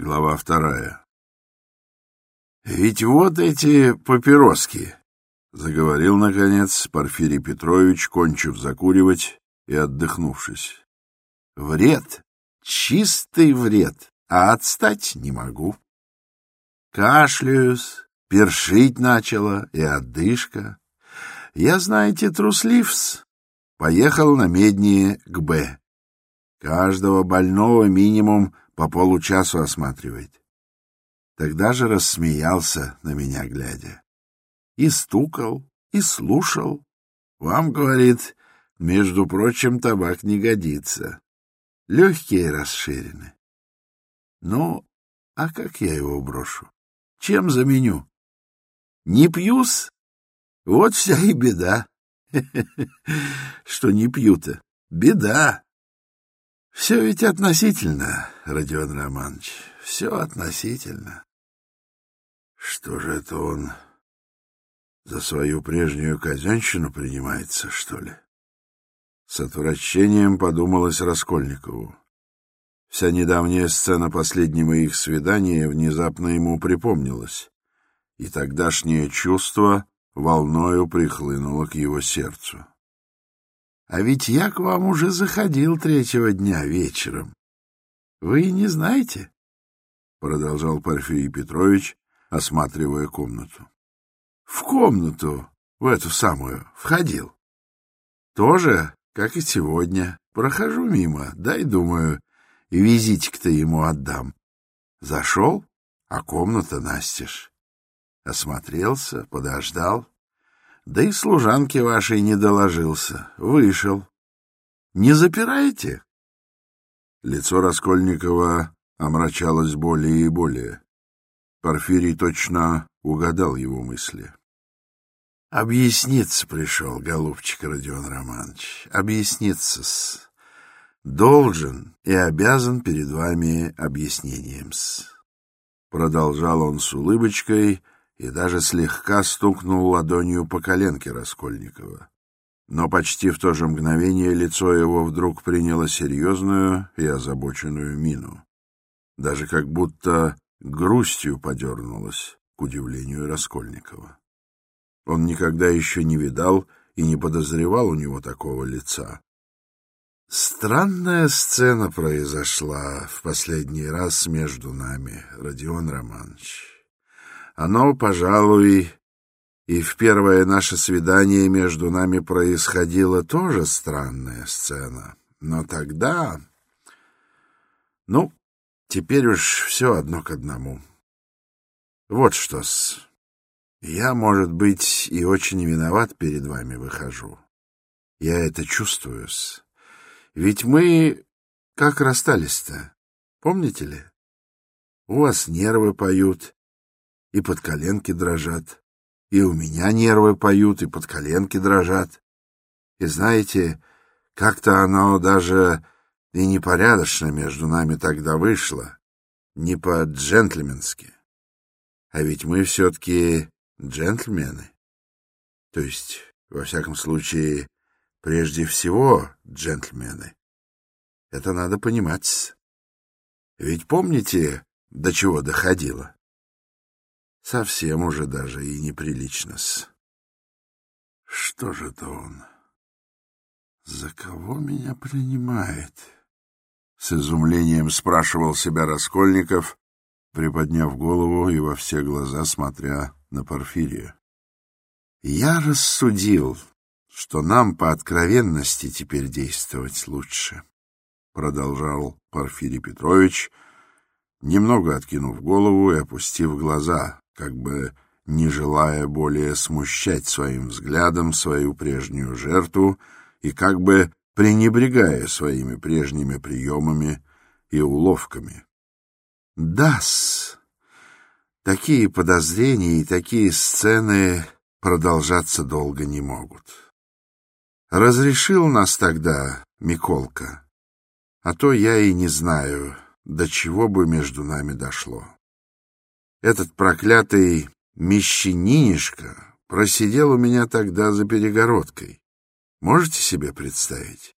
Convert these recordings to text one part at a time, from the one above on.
Глава вторая. «Ведь вот эти папироски!» — заговорил, наконец, Порфирий Петрович, кончив закуривать и отдохнувшись. «Вред, чистый вред, а отстать не могу. Кашляюсь, першить начала и отдышка. Я, знаете, трусливс, поехал на меднее к Б. Каждого больного минимум по получасу осматривает. Тогда же рассмеялся на меня, глядя. И стукал, и слушал. Вам, говорит, между прочим, табак не годится. Легкие расширены. Ну, а как я его брошу? Чем заменю? Не пьюс? Вот вся и беда. Что не пью-то? Беда. Все ведь относительно, Родион Романович, все относительно. Что же это он за свою прежнюю казенщину принимается, что ли? С отвращением подумалось Раскольникову. Вся недавняя сцена последнего их свидания внезапно ему припомнилась, и тогдашнее чувство волною прихлынуло к его сердцу. А ведь я к вам уже заходил третьего дня вечером. Вы не знаете? Продолжал Порфирий Петрович, осматривая комнату. В комнату, в эту самую, входил. Тоже, как и сегодня, прохожу мимо, дай, думаю, и визитик-то ему отдам. Зашел, а комната настежь. Осмотрелся, подождал. Да и служанке вашей не доложился. Вышел. Не запираете? Лицо Раскольникова омрачалось более и более. Порфирий точно угадал его мысли. — Объясниться пришел, голубчик Родион Романович, объясниться-с. Должен и обязан перед вами объяснением-с. Продолжал он с улыбочкой, и даже слегка стукнул ладонью по коленке Раскольникова. Но почти в то же мгновение лицо его вдруг приняло серьезную и озабоченную мину. Даже как будто грустью подернулось, к удивлению Раскольникова. Он никогда еще не видал и не подозревал у него такого лица. Странная сцена произошла в последний раз между нами, Родион Романович. Оно, пожалуй, и в первое наше свидание между нами происходила тоже странная сцена. Но тогда... Ну, теперь уж все одно к одному. Вот что-с. Я, может быть, и очень виноват перед вами выхожу. Я это чувствую-с. Ведь мы как расстались-то, помните ли? У вас нервы поют, и под коленки дрожат. И у меня нервы поют, и под коленки дрожат. И знаете, как-то оно даже и непорядочно между нами тогда вышло, не по-джентльменски. А ведь мы все-таки джентльмены. То есть, во всяком случае, прежде всего джентльмены. Это надо понимать. Ведь помните, до чего доходило? Совсем уже даже и неприлично-с. Что же это он? За кого меня принимает? С изумлением спрашивал себя Раскольников, приподняв голову и во все глаза смотря на Порфирия. Я рассудил, что нам по откровенности теперь действовать лучше, продолжал Порфирий Петрович, немного откинув голову и опустив глаза, как бы не желая более смущать своим взглядом свою прежнюю жертву и как бы пренебрегая своими прежними приемами и уловками. Дас, такие подозрения и такие сцены продолжаться долго не могут. Разрешил нас тогда Миколка, а то я и не знаю, до чего бы между нами дошло. Этот проклятый мещанинишка просидел у меня тогда за перегородкой. Можете себе представить?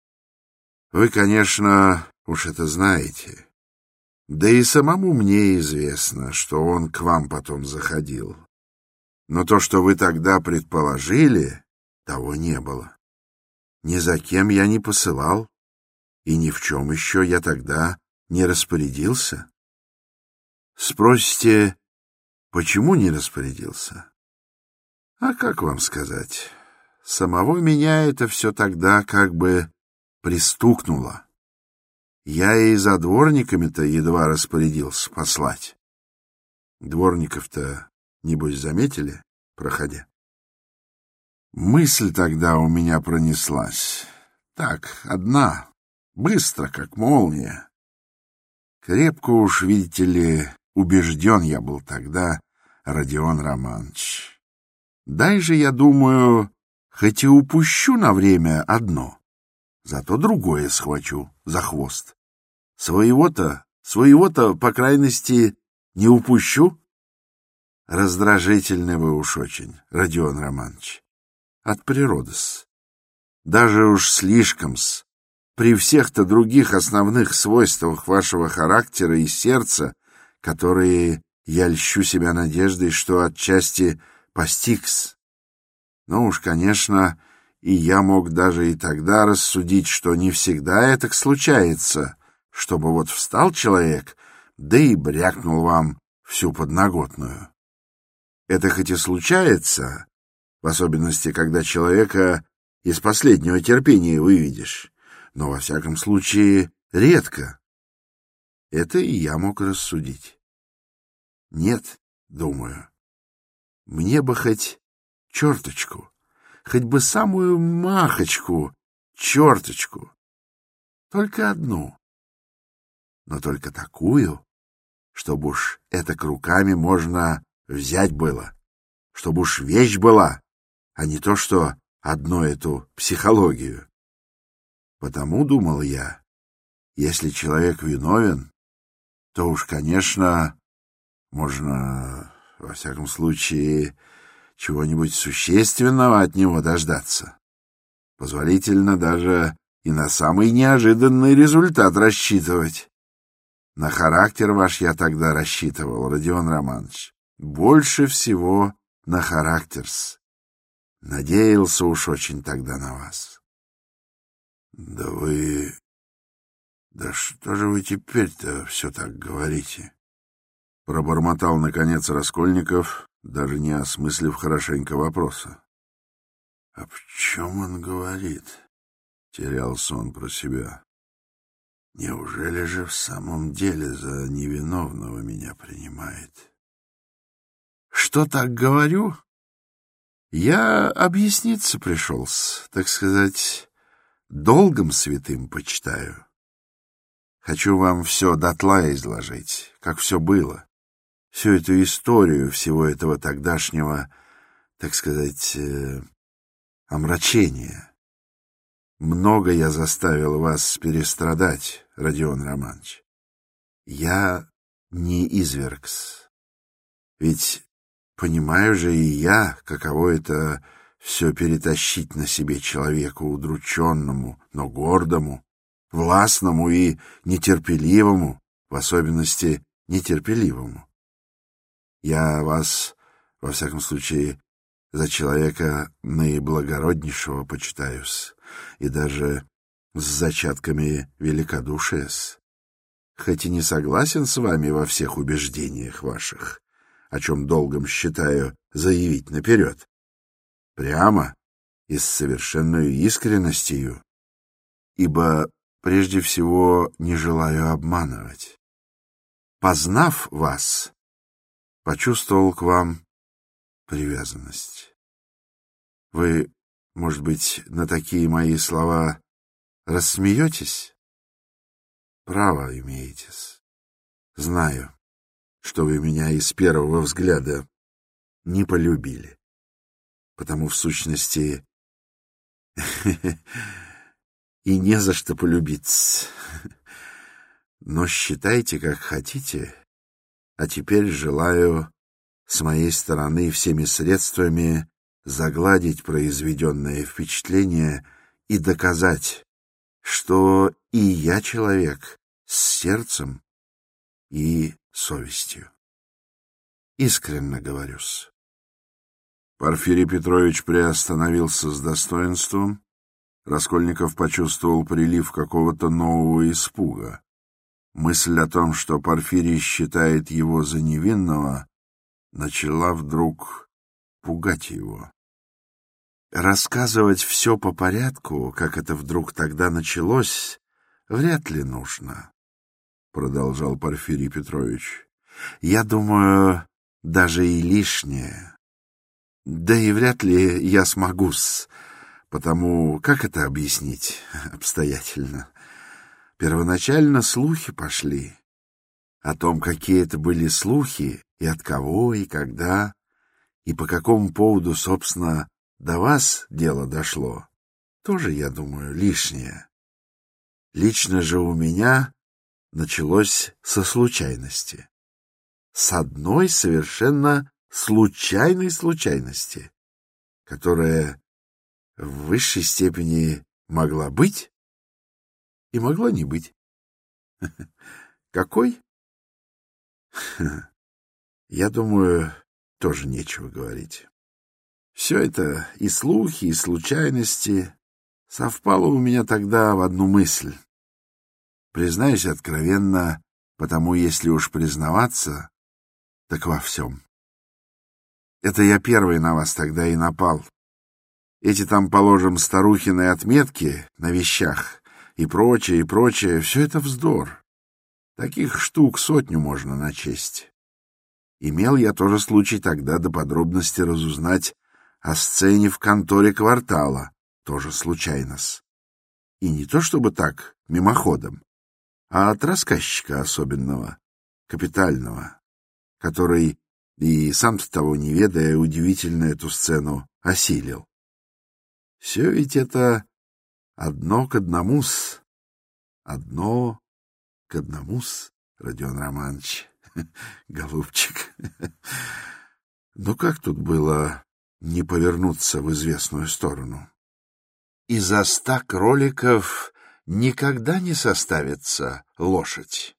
Вы, конечно, уж это знаете. Да и самому мне известно, что он к вам потом заходил. Но то, что вы тогда предположили, того не было. Ни за кем я не посылал, и ни в чем еще я тогда не распорядился. Спросите, почему не распорядился? А как вам сказать? Самого меня это все тогда как бы пристукнуло. Я и за дворниками-то едва распорядился послать. Дворников-то, небось, заметили, проходя? Мысль тогда у меня пронеслась. Так, одна, быстро, как молния. Крепко уж, видите ли, убежден я был тогда, Родион Романович. Дай же, я думаю, хоть и упущу на время одно, зато другое схвачу за хвост. Своего-то, своего-то, по крайности, не упущу. Раздражительный вы уж очень, Родион Романович. От природы-с. Даже уж слишком-с. При всех-то других основных свойствах вашего характера и сердца, которые я льщу себя надеждой, что отчасти постигс. Но уж, конечно, и я мог даже и тогда рассудить, что не всегда это случается, чтобы вот встал человек, да и брякнул вам всю подноготную. Это хоть и случается, в особенности, когда человека из последнего терпения выведешь, но, во всяком случае, редко. Это и я мог рассудить. Нет, думаю, мне бы хоть черточку, хоть бы самую махочку, черточку, только одну, но только такую, чтобы уж это к руками можно взять было, чтобы уж вещь была, а не то, что одну эту психологию. Потому, думал я, если человек виновен, то уж, конечно, можно, во всяком случае, чего-нибудь существенного от него дождаться. Позволительно даже и на самый неожиданный результат рассчитывать. На характер ваш я тогда рассчитывал, Родион Романович. Больше всего на характерс. Надеялся уж очень тогда на вас. Да вы... Да что же вы теперь-то все так говорите? Пробормотал, наконец, Раскольников, даже не осмыслив хорошенько вопроса. — А в чем он говорит? — терялся он про себя. — Неужели же в самом деле за невиновного меня принимает? — Что так говорю? Я объясниться пришел, так сказать, долгом святым почитаю. Хочу вам все дотла изложить, как все было всю эту историю всего этого тогдашнего, так сказать, э, омрачения. Много я заставил вас перестрадать, Родион Романович. Я не извергс. Ведь понимаю же и я, каково это все перетащить на себе человеку удрученному, но гордому, властному и нетерпеливому, в особенности нетерпеливому. Я вас, во всяком случае, за человека наиблагороднейшего почитаюсь, и даже с зачатками великодушия -с. Хоть и не согласен с вами во всех убеждениях ваших, о чем долгом считаю заявить наперед. Прямо и с совершенной искренностью, ибо прежде всего не желаю обманывать. Познав вас, почувствовал к вам привязанность. Вы, может быть, на такие мои слова рассмеетесь? Право имеетесь. Знаю, что вы меня из первого взгляда не полюбили, потому в сущности и не за что полюбиться. Но считайте, как хотите, а теперь желаю с моей стороны всеми средствами загладить произведенное впечатление и доказать, что и я человек с сердцем, и совестью. Искренно говорю-с. Порфирий Петрович приостановился с достоинством. Раскольников почувствовал прилив какого-то нового испуга. Мысль о том, что Порфирий считает его за невинного, начала вдруг пугать его. Рассказывать все по порядку, как это вдруг тогда началось, вряд ли нужно, — продолжал Порфирий Петрович. Я думаю, даже и лишнее. Да и вряд ли я смогу-с, потому как это объяснить обстоятельно? Первоначально слухи пошли. О том, какие это были слухи, и от кого, и когда, и по какому поводу, собственно, до вас дело дошло, тоже, я думаю, лишнее. Лично же у меня началось со случайности. С одной совершенно случайной случайности, которая в высшей степени могла быть и могла не быть. Какой? Я думаю, тоже нечего говорить. Все это и слухи, и случайности совпало у меня тогда в одну мысль. Признаюсь откровенно, потому если уж признаваться, так во всем. Это я первый на вас тогда и напал. Эти там, положим, старухины отметки на вещах и прочее, и прочее, все это вздор. Таких штук сотню можно начесть. Имел я тоже случай тогда до подробности разузнать о сцене в конторе квартала, тоже случайно-с. И не то чтобы так, мимоходом, а от рассказчика особенного, капитального, который и сам-то того не ведая, удивительно эту сцену осилил. Все ведь это одно к одному-с, одно к одному-с, Родион Романович, голубчик. Ну как тут было не повернуться в известную сторону. Из-за ста кроликов никогда не составится лошадь.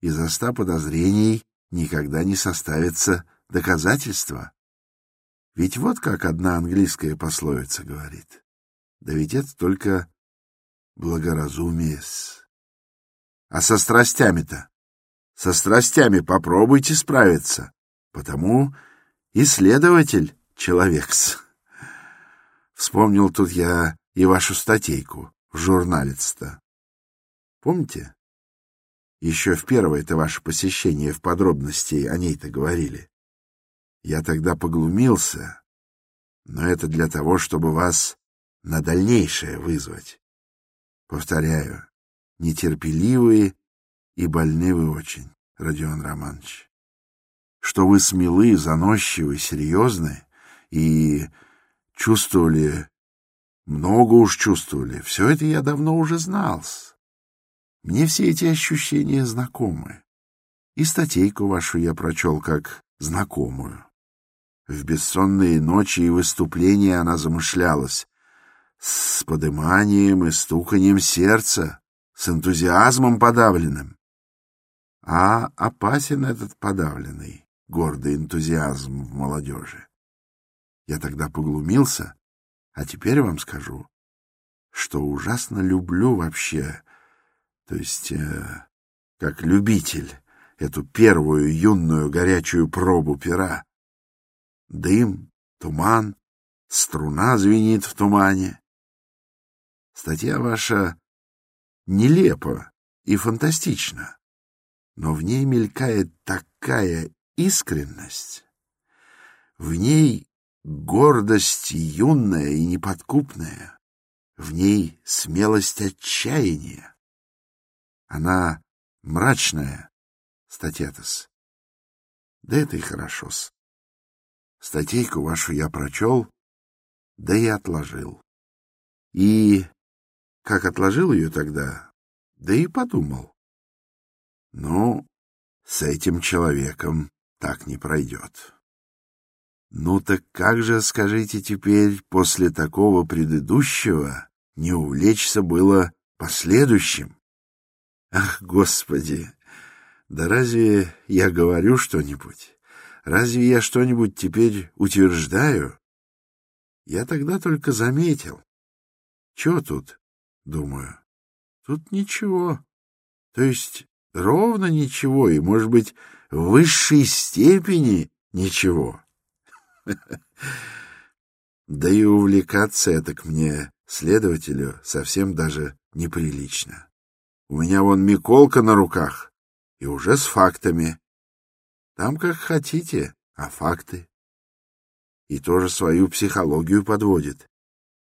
Из-за ста подозрений никогда не составится доказательство. Ведь вот как одна английская пословица говорит. Да ведь это только благоразумие -с. А со страстями-то? Со страстями попробуйте справиться. Потому исследователь человекс. Вспомнил тут я и вашу статейку в журнале-то. Помните? Еще в первое-то ваше посещение в подробности о ней-то говорили. Я тогда поглумился, но это для того, чтобы вас на дальнейшее вызвать. Повторяю, нетерпеливые и больны вы очень, Родион Романович. Что вы смелы, заносчивы, серьезны, и чувствовали, много уж чувствовали. Все это я давно уже знал. Мне все эти ощущения знакомы. И статейку вашу я прочел как знакомую. В бессонные ночи и выступления она замышлялась. С подыманием и стуканием сердца, с энтузиазмом подавленным. А опасен этот подавленный, гордый энтузиазм в молодежи. Я тогда поглумился, а теперь вам скажу, что ужасно люблю вообще, то есть э, как любитель, эту первую юную горячую пробу пера. Дым, туман, струна звенит в тумане. Статья ваша нелепа и фантастична, но в ней мелькает такая искренность, в ней гордость юная и неподкупная, в ней смелость отчаяния. Она мрачная, статья-тос. Да это и хорошо-с. Статейку вашу я прочел, да и отложил. И, как отложил ее тогда, да и подумал. Ну, с этим человеком так не пройдет. Ну так как же, скажите теперь, после такого предыдущего не увлечься было последующим? Ах, Господи! Да разве я говорю что-нибудь? Разве я что-нибудь теперь утверждаю? Я тогда только заметил. Чего тут, думаю? Тут ничего. То есть ровно ничего, и, может быть, в высшей степени ничего. Да и увлекаться это к мне, следователю, совсем даже неприлично. У меня вон Миколка на руках, и уже с фактами. Там как хотите, а факты. И тоже свою психологию подводит.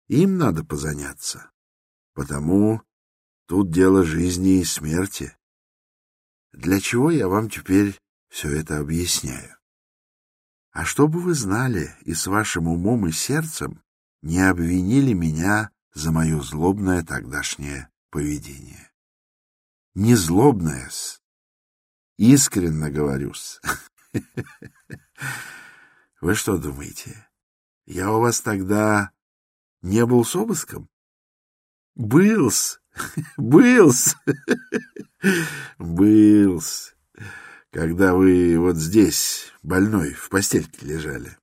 Им надо позаняться. Потому тут дело жизни и смерти. Для чего я вам теперь все это объясняю? А чтобы вы знали и с вашим умом и сердцем не обвинили меня за мое злобное тогдашнее поведение. Не злобное-с, искренно говорю-с. Вы что думаете, я у вас тогда не был с обыском? Был-с, был-с, был-с когда вы вот здесь, больной, в постельке лежали.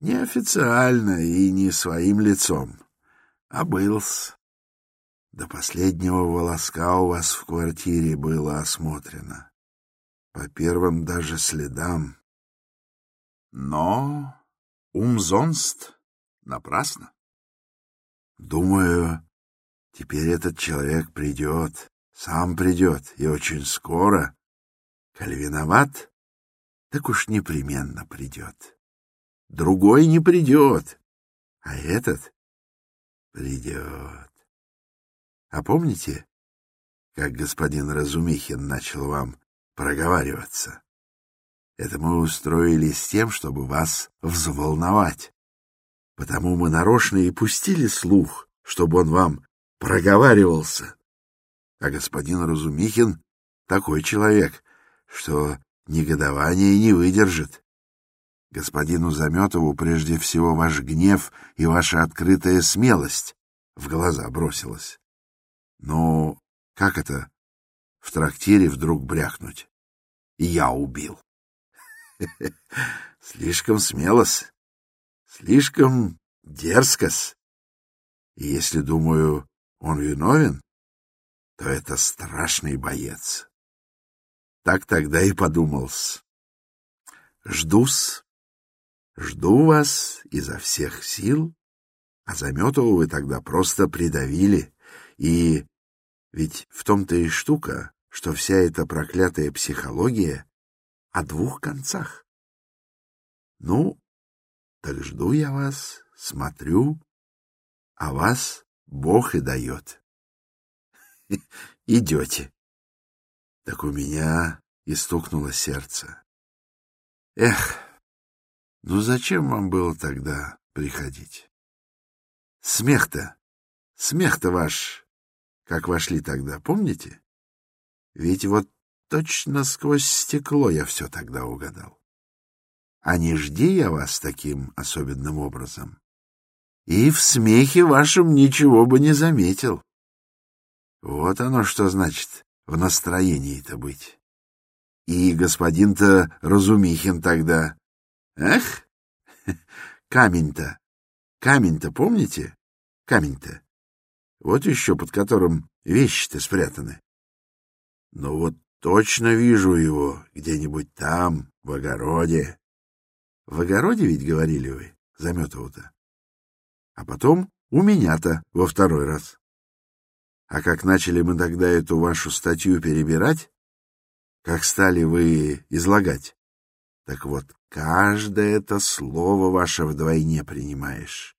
Неофициально и не своим лицом, а был-с. До последнего волоска у вас в квартире было осмотрено. По первым даже следам. Но умзонст напрасно. Думаю, теперь этот человек придет, сам придет, и очень скоро, Коль виноват, так уж непременно придет. Другой не придет, а этот придет. А помните, как господин Разумихин начал вам проговариваться? Это мы устроили с тем, чтобы вас взволновать. Потому мы нарочно и пустили слух, чтобы он вам проговаривался. А господин Разумихин такой человек, что негодование не выдержит. Господину Заметову прежде всего ваш гнев и ваша открытая смелость в глаза бросилась. Ну, как это в трактире вдруг брякнуть? Я убил. Слишком смелос, слишком дерзкос. И если, думаю, он виновен, то это страшный боец. Так тогда и подумал-с. Жду-с, жду вас изо всех сил, а Заметову вы тогда просто придавили. И ведь в том-то и штука, что вся эта проклятая психология о двух концах. Ну, так жду я вас, смотрю, а вас Бог и дает. Идете. Так у меня и стукнуло сердце. Эх, ну зачем вам было тогда приходить? Смех-то, смех-то ваш, как вошли тогда, помните? Ведь вот точно сквозь стекло я все тогда угадал. А не жди я вас таким особенным образом. И в смехе вашем ничего бы не заметил. Вот оно что значит в настроении-то быть. И господин-то Разумихин тогда. Эх, камень-то, камень-то, помните? Камень-то. Вот еще под которым вещи-то спрятаны. Ну вот точно вижу его где-нибудь там, в огороде. В огороде ведь говорили вы, Заметову-то. А потом у меня-то во второй раз. А как начали мы тогда эту вашу статью перебирать, как стали вы излагать, так вот, каждое это слово ваше вдвойне принимаешь.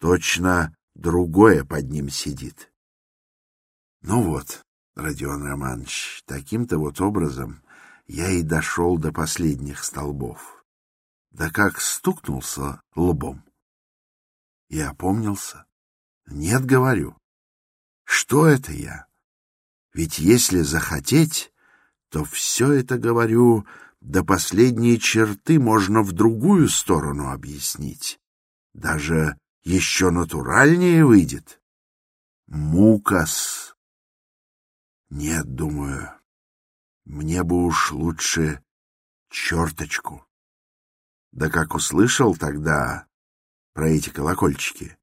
Точно другое под ним сидит. Ну вот, Родион Романович, таким-то вот образом я и дошел до последних столбов. Да как стукнулся лбом. И опомнился. Нет, говорю, что это я? Ведь если захотеть, то все это, говорю, до последней черты можно в другую сторону объяснить. Даже еще натуральнее выйдет. Мукас. Нет, думаю, Мне бы уж лучше черточку. Да как услышал тогда про эти колокольчики,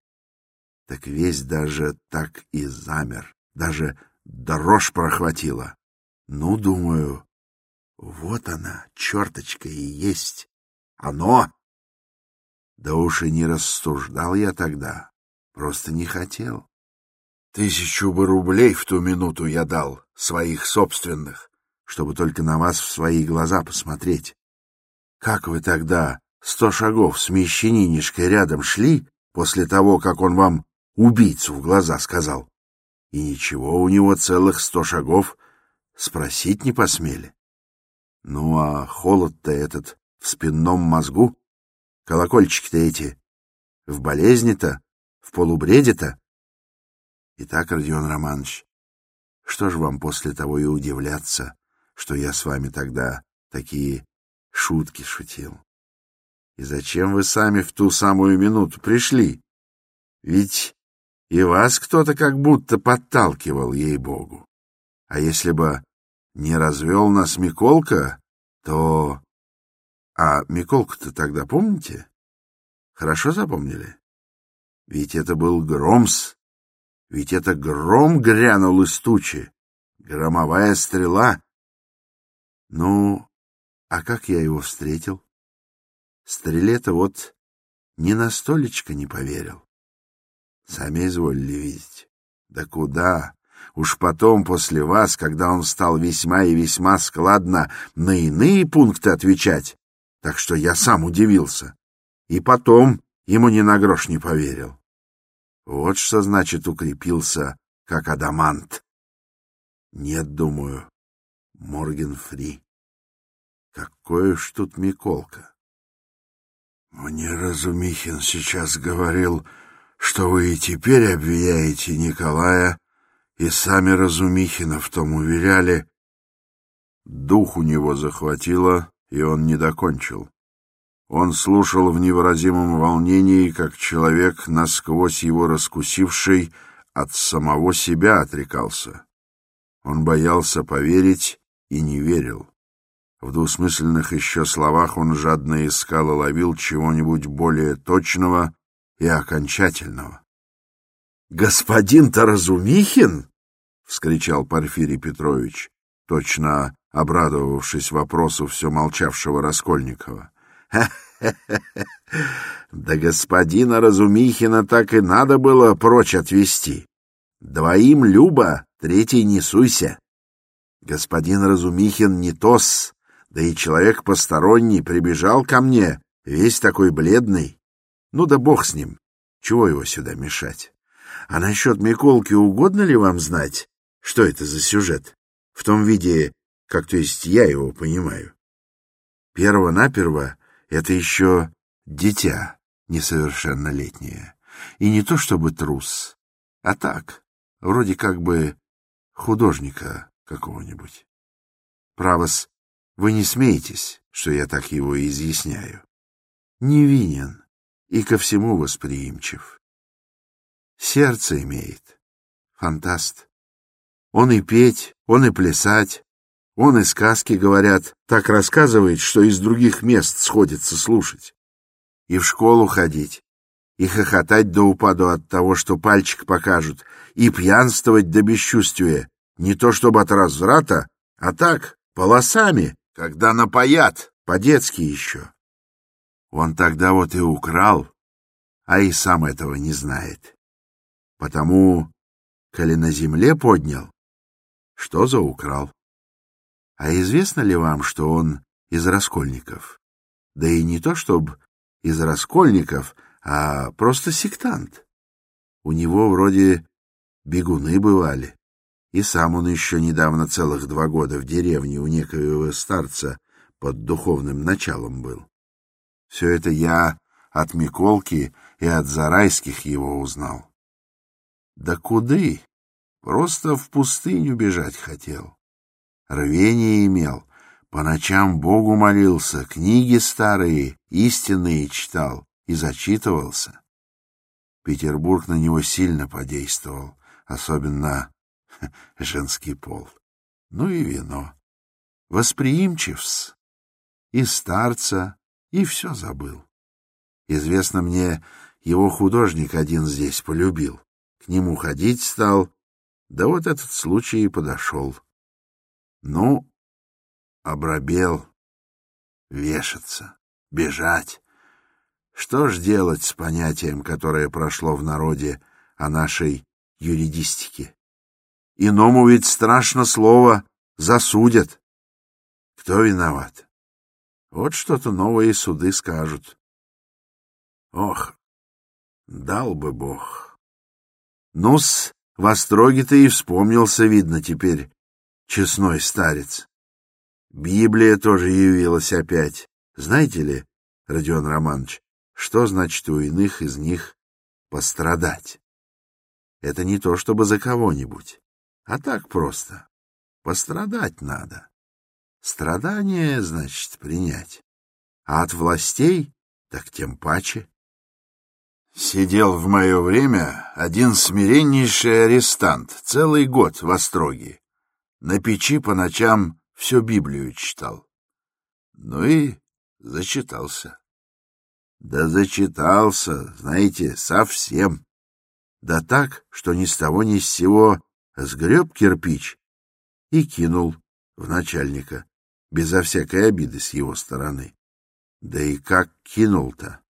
так весь даже так и замер, даже дрожь прохватила. Ну, думаю, вот она, черточка и есть. Оно! Да уж и не рассуждал я тогда, просто не хотел. Тысячу бы рублей в ту минуту я дал, своих собственных, чтобы только на вас в свои глаза посмотреть. Как вы тогда сто шагов с мещанинишкой рядом шли после того, как он вам убийцу в глаза сказал? И ничего, у него целых сто шагов спросить не посмели. Ну, а холод-то этот в спинном мозгу, колокольчики-то эти, в болезни-то, в полубреде-то. Итак, Родион Романович, что ж вам после того и удивляться, что я с вами тогда такие шутки шутил? И зачем вы сами в ту самую минуту пришли? Ведь и вас кто-то как будто подталкивал, ей-богу. А если бы не развел нас Миколка, то... А Миколку-то тогда помните? Хорошо запомнили? Ведь это был Громс. Ведь это гром грянул из тучи. Громовая стрела. Ну, а как я его встретил? Стреле-то вот ни на столечко не поверил. Сами изволили видеть. Да куда? Уж потом, после вас, когда он стал весьма и весьма складно на иные пункты отвечать, так что я сам удивился. И потом ему ни на грош не поверил. Вот что значит укрепился, как адамант. Нет, думаю, Морген Фри. Какой уж тут Миколка. Мне Разумихин сейчас говорил, что вы и теперь обвиняете Николая и сами Разумихина в том уверяли. Дух у него захватило, и он не докончил. Он слушал в невыразимом волнении, как человек, насквозь его раскусивший, от самого себя отрекался. Он боялся поверить и не верил. В двусмысленных еще словах он жадно искал и ловил чего-нибудь более точного и окончательного. «Господин Таразумихин!» — вскричал Порфирий Петрович, точно обрадовавшись вопросу все молчавшего Раскольникова. Да господина Разумихина так и надо было прочь отвести. Двоим Люба, третий не суйся. Господин Разумихин не тос, да и человек посторонний прибежал ко мне, весь такой бледный. Ну да бог с ним, чего его сюда мешать? А насчет Миколки угодно ли вам знать, что это за сюжет? В том виде, как то есть я его понимаю. Перво-наперво это еще дитя несовершеннолетнее. И не то чтобы трус, а так, вроде как бы художника какого-нибудь. Правос, вы не смеетесь, что я так его изъясняю. Невинен и ко всему восприимчив. Сердце имеет. Фантаст. Он и петь, он и плясать, он и сказки, говорят, так рассказывает, что из других мест сходится слушать. И в школу ходить, и хохотать до упаду от того, что пальчик покажут, и пьянствовать до бесчувствия, не то чтобы от разврата, а так, полосами, когда напоят, по-детски еще. Он тогда вот и украл, а и сам этого не знает. Потому, коли на земле поднял, что за украл? А известно ли вам, что он из Раскольников? Да и не то, чтобы из Раскольников, а просто сектант. У него вроде бегуны бывали. И сам он еще недавно целых два года в деревне у некоего старца под духовным началом был. Все это я от Миколки и от Зарайских его узнал. Да куды? Просто в пустыню бежать хотел. Рвение имел, по ночам Богу молился, книги старые, истинные читал и зачитывался. Петербург на него сильно подействовал, особенно женский пол. Ну и вино. восприимчив-с, и старца, и все забыл. Известно мне, его художник один здесь полюбил. К нему ходить стал, да вот этот случай и подошел. Ну, обрабел, вешаться, бежать. Что ж делать с понятием, которое прошло в народе о нашей юридистике? Иному ведь страшно слово засудят. Кто виноват? Вот что-то новые суды скажут. Ох, дал бы бог. Ну-с, в Остроге-то и вспомнился, видно, теперь честной старец. Библия тоже явилась опять. Знаете ли, Родион Романович, что значит у иных из них пострадать? Это не то, чтобы за кого-нибудь, а так просто. Пострадать надо. Страдание, значит, принять. А от властей так тем паче. Сидел в мое время один смиреннейший арестант, целый год в Остроге. На печи по ночам всю Библию читал. Ну и зачитался. Да зачитался, знаете, совсем. Да так, что ни с того ни с сего сгреб кирпич и кинул в начальника безо всякой обиды с его стороны. Да и как кинул-то?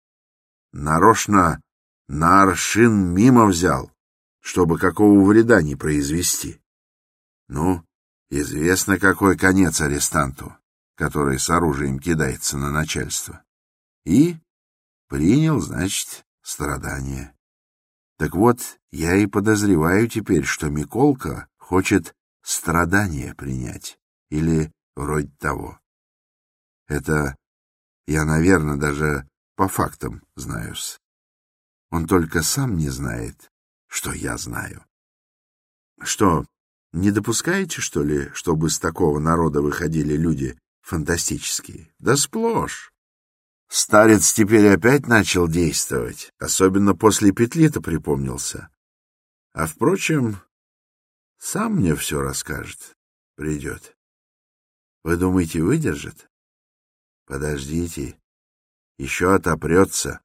Нарочно на аршин мимо взял, чтобы какого вреда не произвести. Ну, известно, какой конец арестанту, который с оружием кидается на начальство. И принял, значит, страдания. Так вот, я и подозреваю теперь, что Миколка хочет страдания принять или вроде того. Это я, наверное, даже по фактам знаю-с. Он только сам не знает, что я знаю. Что, не допускаете, что ли, чтобы с такого народа выходили люди фантастические? Да сплошь. Старец теперь опять начал действовать, особенно после петли-то припомнился. А, впрочем, сам мне все расскажет, придет. Вы думаете, выдержит? Подождите. Еще отопрется.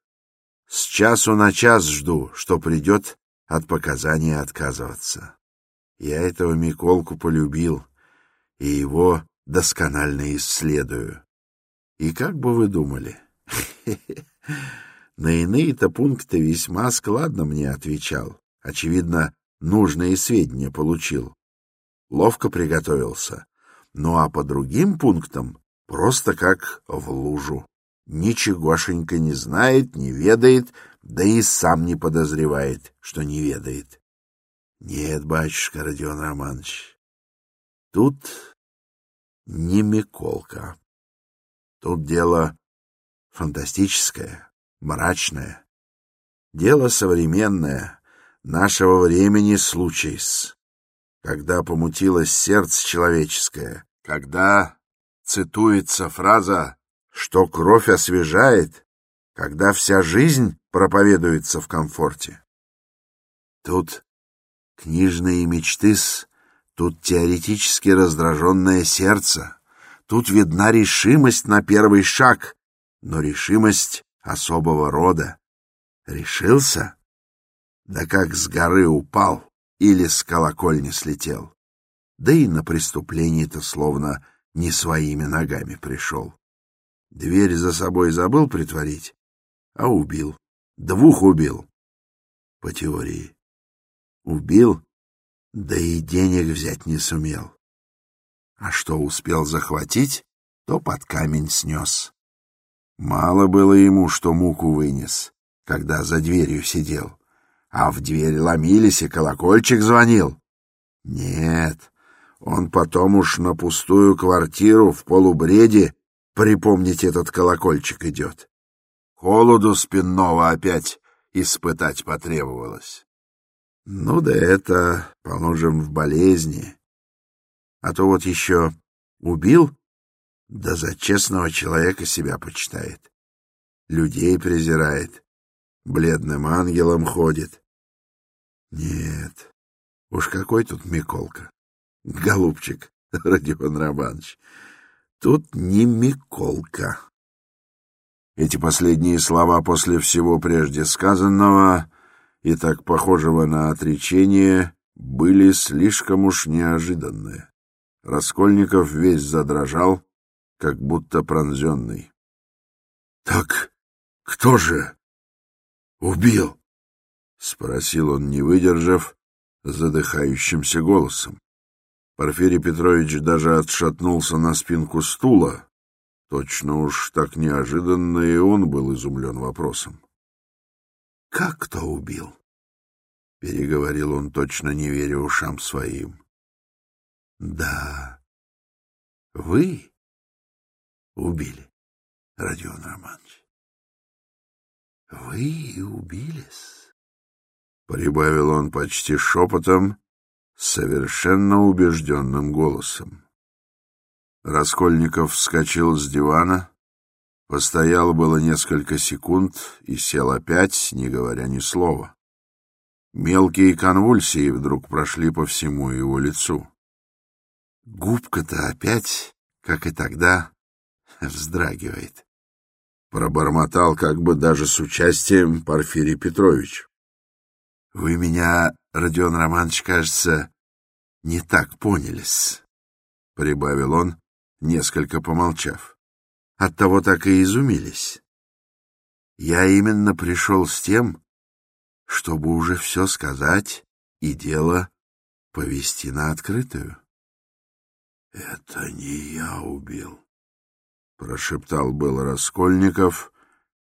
С часу на час жду, что придет от показания отказываться. Я этого Миколку полюбил, и его досконально исследую. И как бы вы думали? На иные-то пункты весьма складно мне отвечал. Очевидно, нужные сведения получил. Ловко приготовился. Ну а по другим пунктам просто как в лужу. Ничегошенька не знает, не ведает, да и сам не подозревает, что не ведает. Нет, батюшка Родион Романович, тут не Миколка. Тут дело фантастическое, мрачное. Дело современное, нашего времени случай когда помутилось сердце человеческое, когда цитуется фраза «что кровь освежает», когда вся жизнь проповедуется в комфорте. Тут книжные мечты -с, тут теоретически раздраженное сердце, тут видна решимость на первый шаг, но решимость особого рода. Решился? Да как с горы упал или с колокольни слетел. Да и на преступление-то словно не своими ногами пришел. Дверь за собой забыл притворить, а убил. Двух убил. По теории. Убил, да и денег взять не сумел. А что успел захватить, то под камень снес. Мало было ему, что муку вынес, когда за дверью сидел а в дверь ломились и колокольчик звонил. Нет, он потом уж на пустую квартиру в полубреде припомнить этот колокольчик идет. Холоду спинного опять испытать потребовалось. Ну да это, положим, в болезни. А то вот еще убил, да за честного человека себя почитает. Людей презирает, бледным ангелом ходит. Нет, уж какой тут Миколка. Голубчик, Родион Романович, тут не Миколка. Эти последние слова после всего прежде сказанного и так похожего на отречение были слишком уж неожиданные. Раскольников весь задрожал, как будто пронзенный. — Так кто же убил? — спросил он, не выдержав, задыхающимся голосом. Порфирий Петрович даже отшатнулся на спинку стула. Точно уж так неожиданно и он был изумлен вопросом. — Как кто убил? — переговорил он, точно не веря ушам своим. — Да, вы убили, Родион Романович. Вы убились, — прибавил он почти шепотом, совершенно убежденным голосом. Раскольников вскочил с дивана, постоял было несколько секунд и сел опять, не говоря ни слова. Мелкие конвульсии вдруг прошли по всему его лицу. Губка-то опять, как и тогда, вздрагивает. Пробормотал как бы даже с участием Порфирий Петрович. — Вы меня, Родион Романович, кажется, не так понялись, — прибавил он, несколько помолчав. Оттого так и изумились. Я именно пришел с тем, чтобы уже все сказать и дело повести на открытую. — Это не я убил, — прошептал был Раскольников,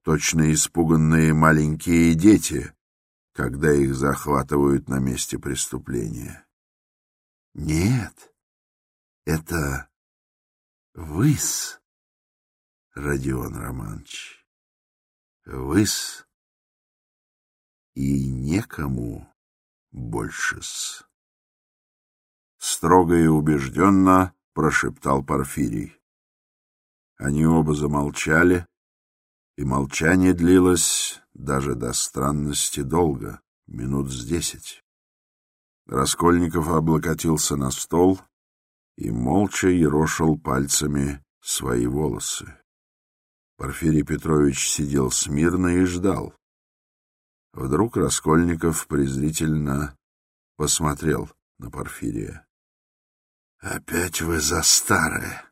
точно испуганные маленькие дети, когда их захватывают на месте преступления. — Нет, это выс, Родион Романович, выс и некому больше-с. Строго и убежденно прошептал Порфирий. Они оба замолчали, и молчание длилось даже до странности долго, минут с десять. Раскольников облокотился на стол и молча ерошил пальцами свои волосы. Порфирий Петрович сидел смирно и ждал. Вдруг Раскольников презрительно посмотрел на Порфирия. — Опять вы за старое,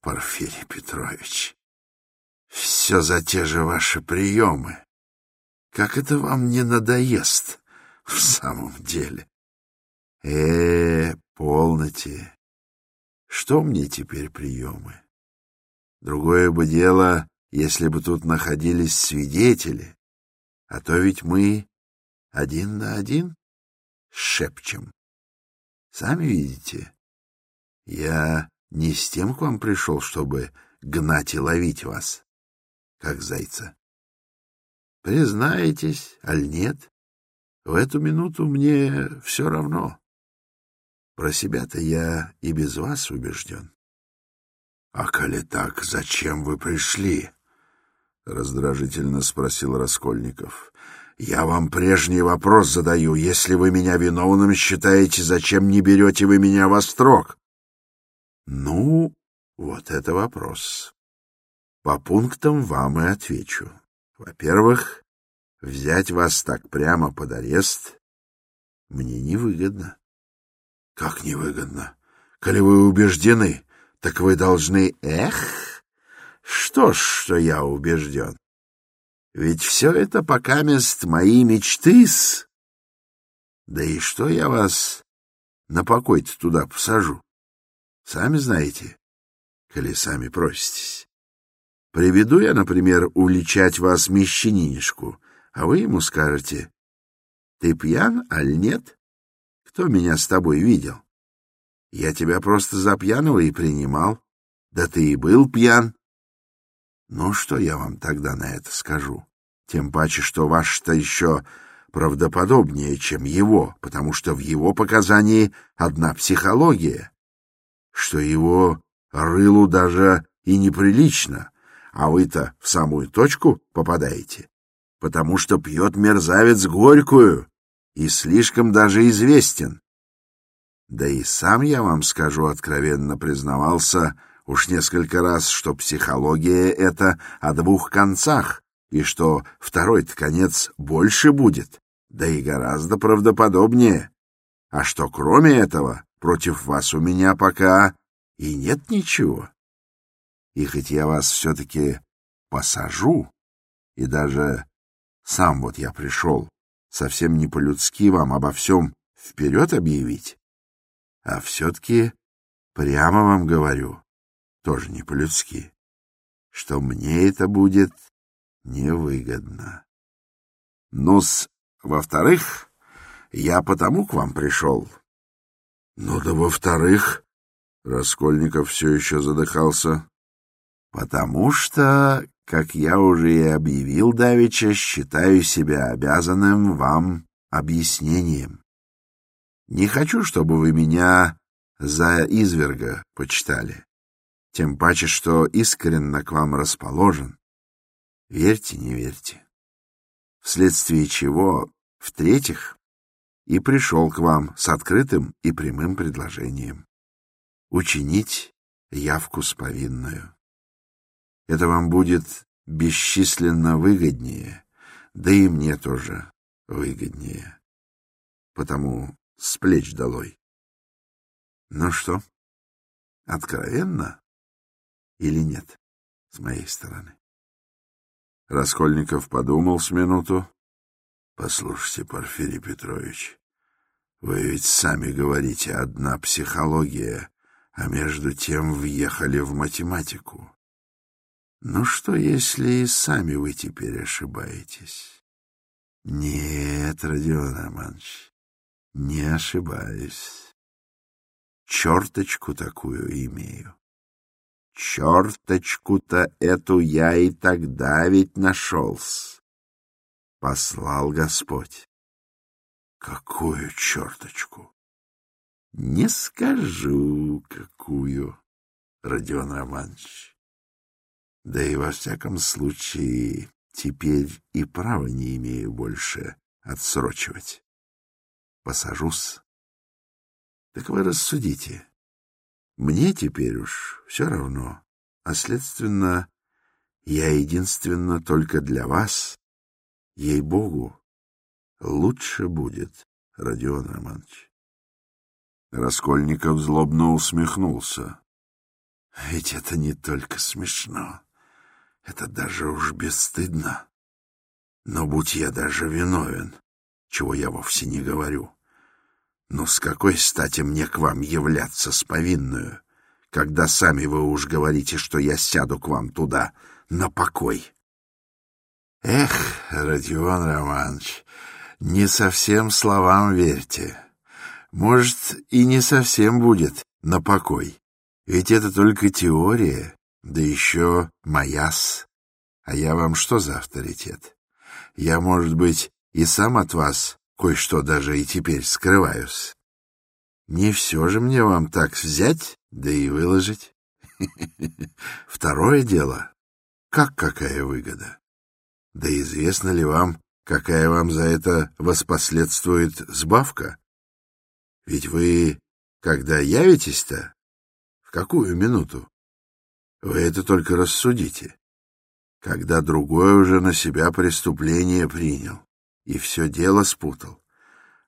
Порфирий Петрович. Все за те же ваши приемы. Как это вам не надоест в самом деле? Э, полноте. Что мне теперь приемы? Другое бы дело, если бы тут находились свидетели, а то ведь мы один на один шепчем. Сами видите, я не с тем к вам пришел, чтобы гнать и ловить вас, как зайца. Признаетесь, аль нет, в эту минуту мне все равно. Про себя-то я и без вас убежден. — А коли так, зачем вы пришли? — раздражительно спросил Раскольников. — Я вам прежний вопрос задаю. Если вы меня виновным считаете, зачем не берете вы меня во строк? — Ну, вот это вопрос. По пунктам вам и отвечу. Во-первых, взять вас так прямо под арест мне невыгодно. — Как невыгодно? Коли вы убеждены, так вы должны... Эх! Что ж, что я убежден. Ведь все это пока мест мои мечты-с. Да и что я вас на покой-то туда посажу? Сами знаете, коли сами проситесь. Приведу я, например, уличать вас мещанинишку, а вы ему скажете, ты пьян, аль нет? Кто меня с тобой видел? Я тебя просто за пьяного и принимал. Да ты и был пьян. Ну, что я вам тогда на это скажу? Тем паче, что ваш-то еще правдоподобнее, чем его, потому что в его показании одна психология, что его рылу даже и неприлично, а вы-то в самую точку попадаете, потому что пьет мерзавец горькую и слишком даже известен. Да и сам я вам скажу, откровенно признавался, уж несколько раз, что психология — это о двух концах, и что второй-то конец больше будет, да и гораздо правдоподобнее. А что кроме этого, против вас у меня пока и нет ничего. И хоть я вас все-таки посажу, и даже сам вот я пришел, совсем не по-людски вам обо всем вперед объявить, а все-таки прямо вам говорю, тоже не по-людски, что мне это будет невыгодно. Ну-с, во-вторых, я потому к вам пришел. Ну да во-вторых, Раскольников все еще задыхался. Потому что, как я уже и объявил давеча, считаю себя обязанным вам объяснением. Не хочу, чтобы вы меня за изверга почитали, тем паче, что искренно к вам расположен. Верьте, не верьте. Вследствие чего, в-третьих, и пришел к вам с открытым и прямым предложением учинить явку с повинную. Это вам будет бесчисленно выгоднее, да и мне тоже выгоднее. Потому с плеч долой. Ну что, откровенно или нет с моей стороны? Раскольников подумал с минуту. — Послушайте, Порфирий Петрович, вы ведь сами говорите, одна психология, а между тем въехали в математику. Ну что, если и сами вы теперь ошибаетесь? Нет, Родион Романович, не ошибаюсь. Черточку такую имею. Черточку-то эту я и тогда ведь нашелся. Послал Господь. Какую черточку? Не скажу, какую, Родион Романович. Да и во всяком случае, теперь и права не имею больше отсрочивать. Посажусь. Так вы рассудите. Мне теперь уж все равно, а следственно, я единственно только для вас, ей-богу, лучше будет, Родион Романович. Раскольников злобно усмехнулся. — Ведь это не только смешно, это даже уж бесстыдно. Но будь я даже виновен, чего я вовсе не говорю, но с какой стати мне к вам являться с повинную, когда сами вы уж говорите, что я сяду к вам туда, на покой? Эх, Родион Романович, не совсем словам верьте. Может, и не совсем будет на покой. Ведь это только теория, да еще маяс. А я вам что за авторитет? Я, может быть, и сам от вас кое-что даже и теперь скрываюсь. Не все же мне вам так взять, да и выложить. Второе дело, как какая выгода? Да известно ли вам, какая вам за это воспоследствует сбавка? Ведь вы, когда явитесь-то, в какую минуту? Вы это только рассудите. Когда другой уже на себя преступление принял и все дело спутал.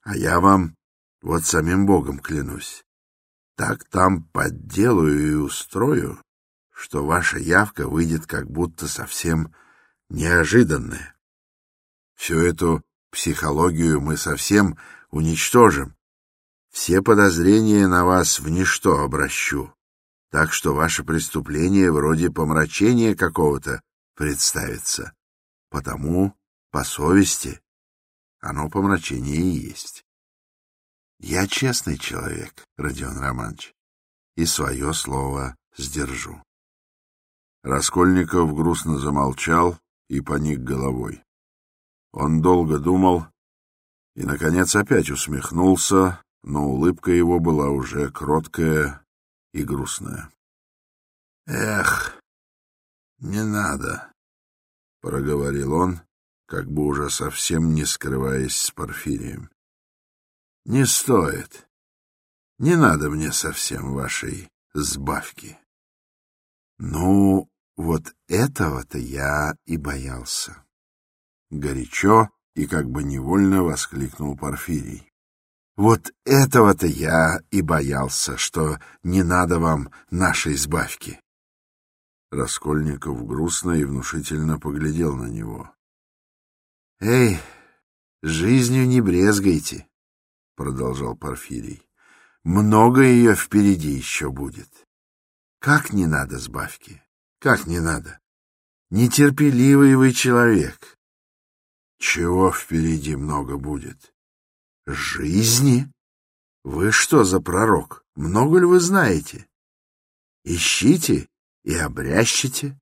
А я вам, вот самим Богом клянусь, так там подделаю и устрою, что ваша явка выйдет как будто совсем неожиданная. Всю эту психологию мы совсем уничтожим, все подозрения на вас в ничто обращу, так что ваше преступление вроде помрачения какого-то представится. Потому, по совести, оно помрачение и есть. Я честный человек, Родион Романович, и свое слово сдержу. Раскольников грустно замолчал и поник головой. Он долго думал и, наконец, опять усмехнулся, но улыбка его была уже кроткая и грустная. — Эх, не надо, — проговорил он, как бы уже совсем не скрываясь с Порфирием. — Не стоит. Не надо мне совсем вашей сбавки. Ну, вот этого-то я и боялся. Горячо и как бы невольно воскликнул Порфирий. Вот этого-то я и боялся, что не надо вам нашей избавки. Раскольников грустно и внушительно поглядел на него. — Эй, жизнью не брезгайте, — продолжал Порфирий. — Много ее впереди еще будет. Как не надо сбавки? Как не надо? Нетерпеливый вы человек. Чего впереди много будет? Жизни? Вы что за пророк? Много ли вы знаете? Ищите и обрящите.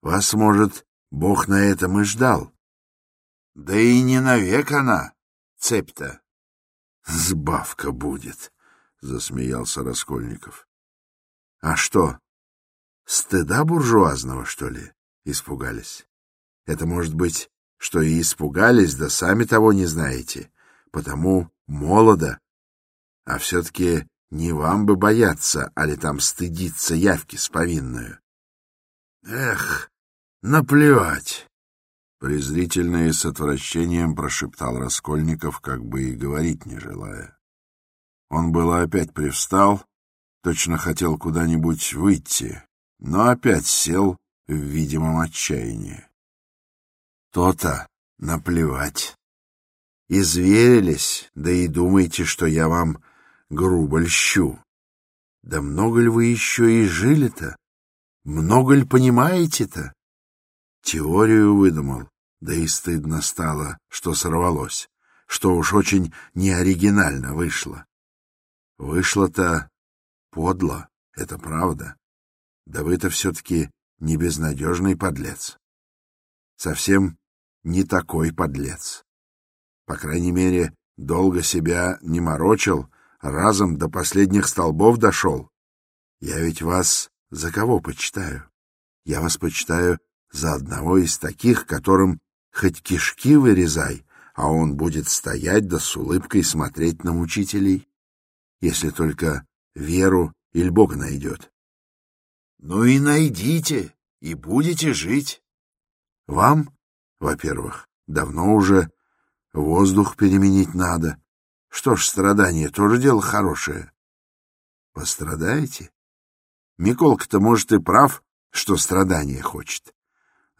Вас, может, Бог на этом и ждал. Да и не навек она, цепь-то. Сбавка будет, — засмеялся Раскольников. А что, стыда буржуазного, что ли, испугались? Это может быть, что и испугались, да сами того не знаете потому молодо. А все-таки не вам бы бояться, а ли там стыдиться явки с повинную. Эх, наплевать! Презрительно и с отвращением прошептал Раскольников, как бы и говорить не желая. Он было опять привстал, точно хотел куда-нибудь выйти, но опять сел в видимом отчаянии. То-то наплевать. Изверились, да и думаете, что я вам грубо льщу. Да много ли вы еще и жили-то? Много ли понимаете-то? Теорию выдумал, да и стыдно стало, что сорвалось, что уж очень неоригинально вышло. Вышло-то подло, это правда. Да вы-то все-таки не безнадежный подлец. Совсем не такой подлец. По крайней мере, долго себя не морочил, разом до последних столбов дошел. Я ведь вас за кого почитаю? Я вас почитаю за одного из таких, которым хоть кишки вырезай, а он будет стоять да с улыбкой смотреть на мучителей, если только веру или Бога найдет. Ну и найдите, и будете жить. Вам, во-первых, давно уже Воздух переменить надо. Что ж, страдание тоже дело хорошее. Пострадаете? Миколка-то, может, и прав, что страдание хочет.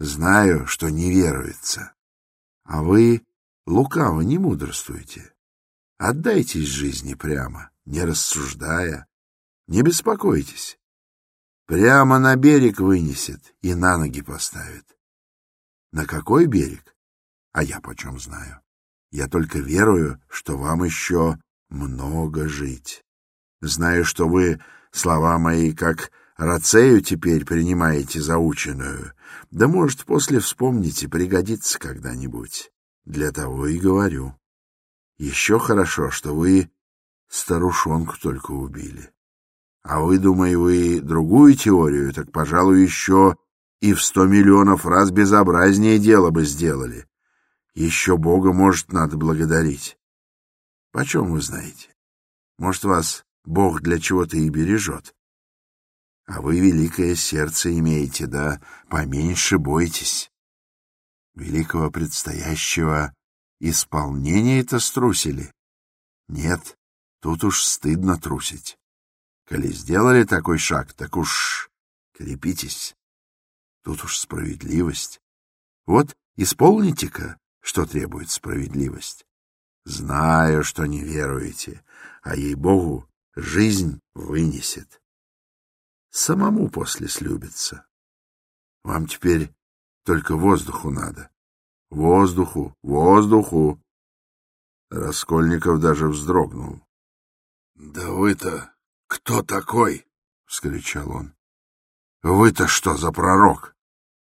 Знаю, что не веруется. А вы лукаво не мудрствуете. Отдайтесь жизни прямо, не рассуждая. Не беспокойтесь. Прямо на берег вынесет и на ноги поставит. На какой берег? А я почем знаю? Я только верую, что вам еще много жить. Знаю, что вы слова мои как рацею теперь принимаете заученную. Да, может, после вспомните, пригодится когда-нибудь. Для того и говорю. Еще хорошо, что вы старушонку только убили. А вы, думаю, вы другую теорию, так, пожалуй, еще и в сто миллионов раз безобразнее дело бы сделали. Еще Бога, может, надо благодарить. Почем вы знаете? Может, вас Бог для чего-то и бережет. А вы великое сердце имеете, да поменьше бойтесь. Великого предстоящего исполнения-то струсили? Нет, тут уж стыдно трусить. Коли сделали такой шаг, так уж крепитесь. Тут уж справедливость. Вот исполните-ка что требует справедливость. Знаю, что не веруете, а ей-богу жизнь вынесет. Самому после слюбится. Вам теперь только воздуху надо. Воздуху, воздуху. Раскольников даже вздрогнул. — Да вы-то кто такой? — вскричал он. — Вы-то что за пророк?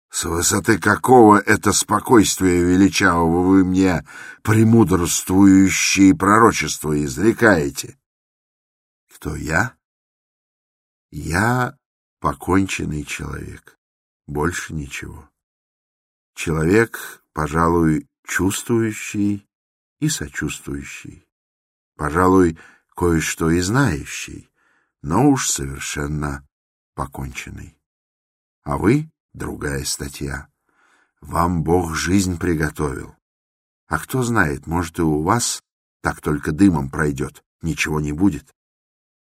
С высоты какого это спокойствия величавого вы мне премудрствующие пророчества изрекаете? Кто я? Я поконченный человек. Больше ничего. Человек, пожалуй, чувствующий и сочувствующий. Пожалуй, кое-что и знающий, но уж совершенно поконченный. А вы — другая статья. Вам Бог жизнь приготовил. А кто знает, может, и у вас так только дымом пройдет, ничего не будет.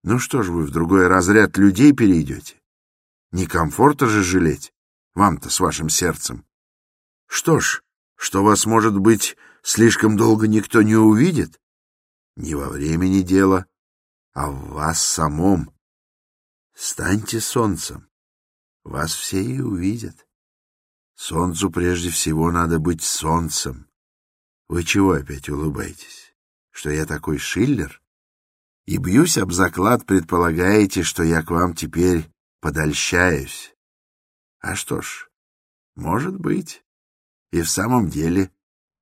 Ну что ж вы в другой разряд людей перейдете? Не комфорта же жалеть, вам-то с вашим сердцем. Что ж, что вас, может быть, слишком долго никто не увидит? Не во времени дело, а в вас самом. Станьте солнцем, вас все и увидят. Солнцу прежде всего надо быть солнцем. Вы чего опять улыбаетесь? Что я такой Шиллер? И бьюсь об заклад, предполагаете, что я к вам теперь подольщаюсь. А что ж, может быть, и в самом деле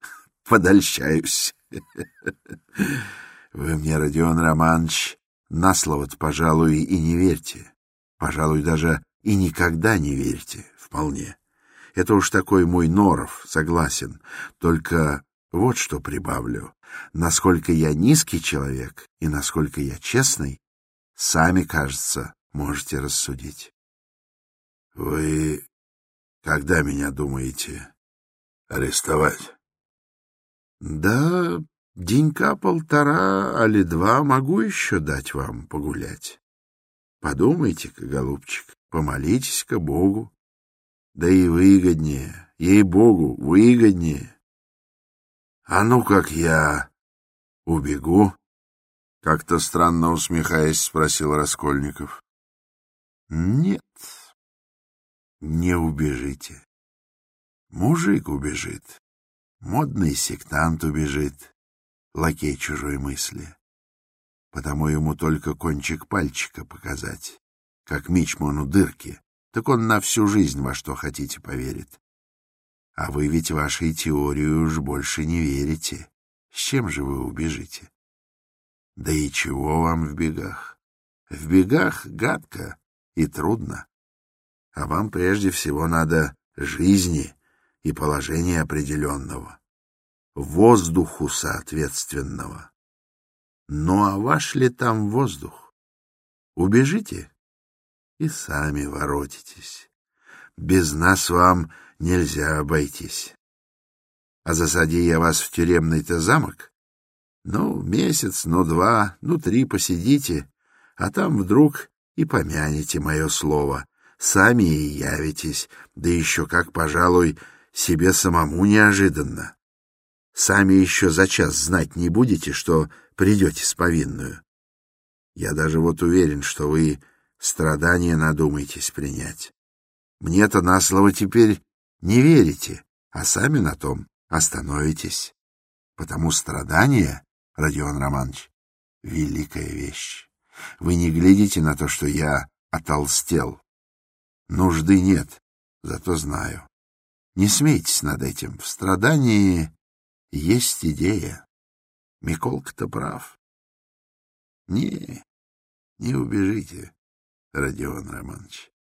подольщаюсь. Вы мне, Родион Романович, на слово-то, пожалуй, и не верьте. Пожалуй, даже и никогда не верьте вполне. Это уж такой мой норов, согласен. Только вот что прибавлю. Насколько я низкий человек и насколько я честный, сами, кажется, можете рассудить. Вы когда меня думаете арестовать? Да, денька полтора, али два могу еще дать вам погулять. Подумайте-ка, голубчик, помолитесь-ка Богу. Да и выгоднее, ей-богу, выгоднее. А ну как я убегу? Как-то странно усмехаясь, спросил Раскольников. Нет, не убежите. Мужик убежит, модный сектант убежит, лакей чужой мысли. Потому ему только кончик пальчика показать, как мичману дырки так он на всю жизнь во что хотите поверит. А вы ведь вашей теории уж больше не верите. С чем же вы убежите? Да и чего вам в бегах? В бегах гадко и трудно. А вам прежде всего надо жизни и положения определенного, воздуху соответственного. Ну а ваш ли там воздух? Убежите и сами воротитесь. Без нас вам нельзя обойтись. А засади я вас в тюремный-то замок, ну, месяц, ну, два, ну, три посидите, а там вдруг и помянете мое слово, сами и явитесь, да еще как, пожалуй, себе самому неожиданно. Сами еще за час знать не будете, что придете с повинную. Я даже вот уверен, что вы страдания надумайтесь принять. Мне-то на слово теперь не верите, а сами на том остановитесь. Потому страдания, Родион Романович, великая вещь. Вы не глядите на то, что я отолстел. Нужды нет, зато знаю. Не смейтесь над этим. В страдании есть идея. Миколка-то прав. Не, не убежите. Родион Романович.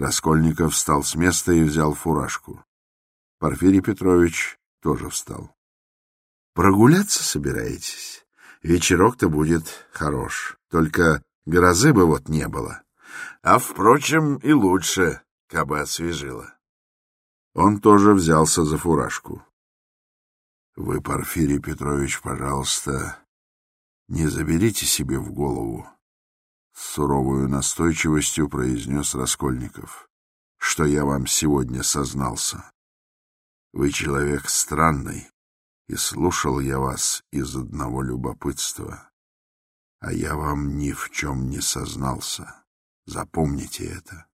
Раскольников встал с места и взял фуражку. Порфирий Петрович тоже встал. — Прогуляться собираетесь? Вечерок-то будет хорош. Только грозы бы вот не было. А, впрочем, и лучше, кабы освежило. Он тоже взялся за фуражку. — Вы, Порфирий Петрович, пожалуйста, не заберите себе в голову, с суровую настойчивостью произнес Раскольников, — что я вам сегодня сознался. Вы человек странный, и слушал я вас из одного любопытства, а я вам ни в чем не сознался. Запомните это.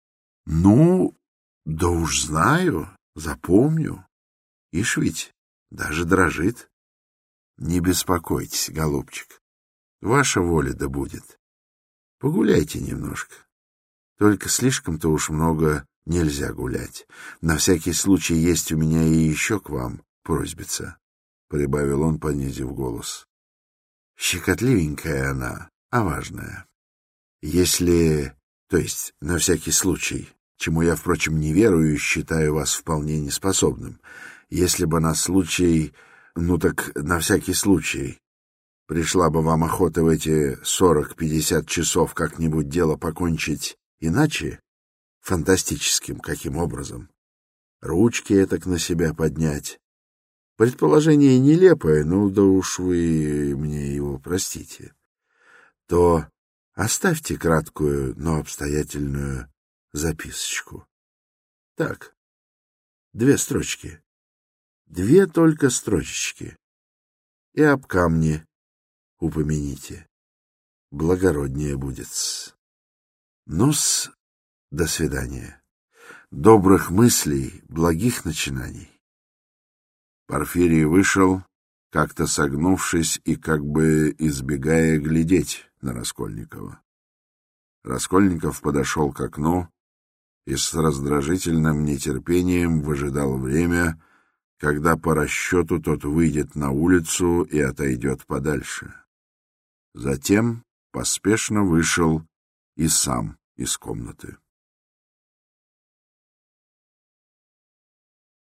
— Ну, да уж знаю, запомню. Ишь ведь, даже дрожит. Не беспокойтесь, голубчик, ваша воля да будет. Погуляйте немножко. Только слишком-то уж много нельзя гулять. На всякий случай есть у меня и еще к вам просьбица, — прибавил он, понизив голос. Щекотливенькая она, а важная. Если... То есть, на всякий случай, чему я, впрочем, не верую и считаю вас вполне неспособным, если бы на случай... Ну так на всякий случай Пришла бы вам охота в эти сорок-пятьдесят часов как-нибудь дело покончить иначе? фантастическим каким образом. Ручки этак на себя поднять. Предположение нелепое, ну да уж вы мне его простите. То оставьте краткую, но обстоятельную записочку. Так, две строчки. Две только строчечки. И об камне упомяните. Благороднее будет. Ну-с, до свидания. Добрых мыслей, благих начинаний. Порфирий вышел, как-то согнувшись и как бы избегая глядеть на Раскольникова. Раскольников подошел к окну и с раздражительным нетерпением выжидал время, когда по расчету тот выйдет на улицу и отойдет подальше. Затем поспешно вышел и сам из комнаты.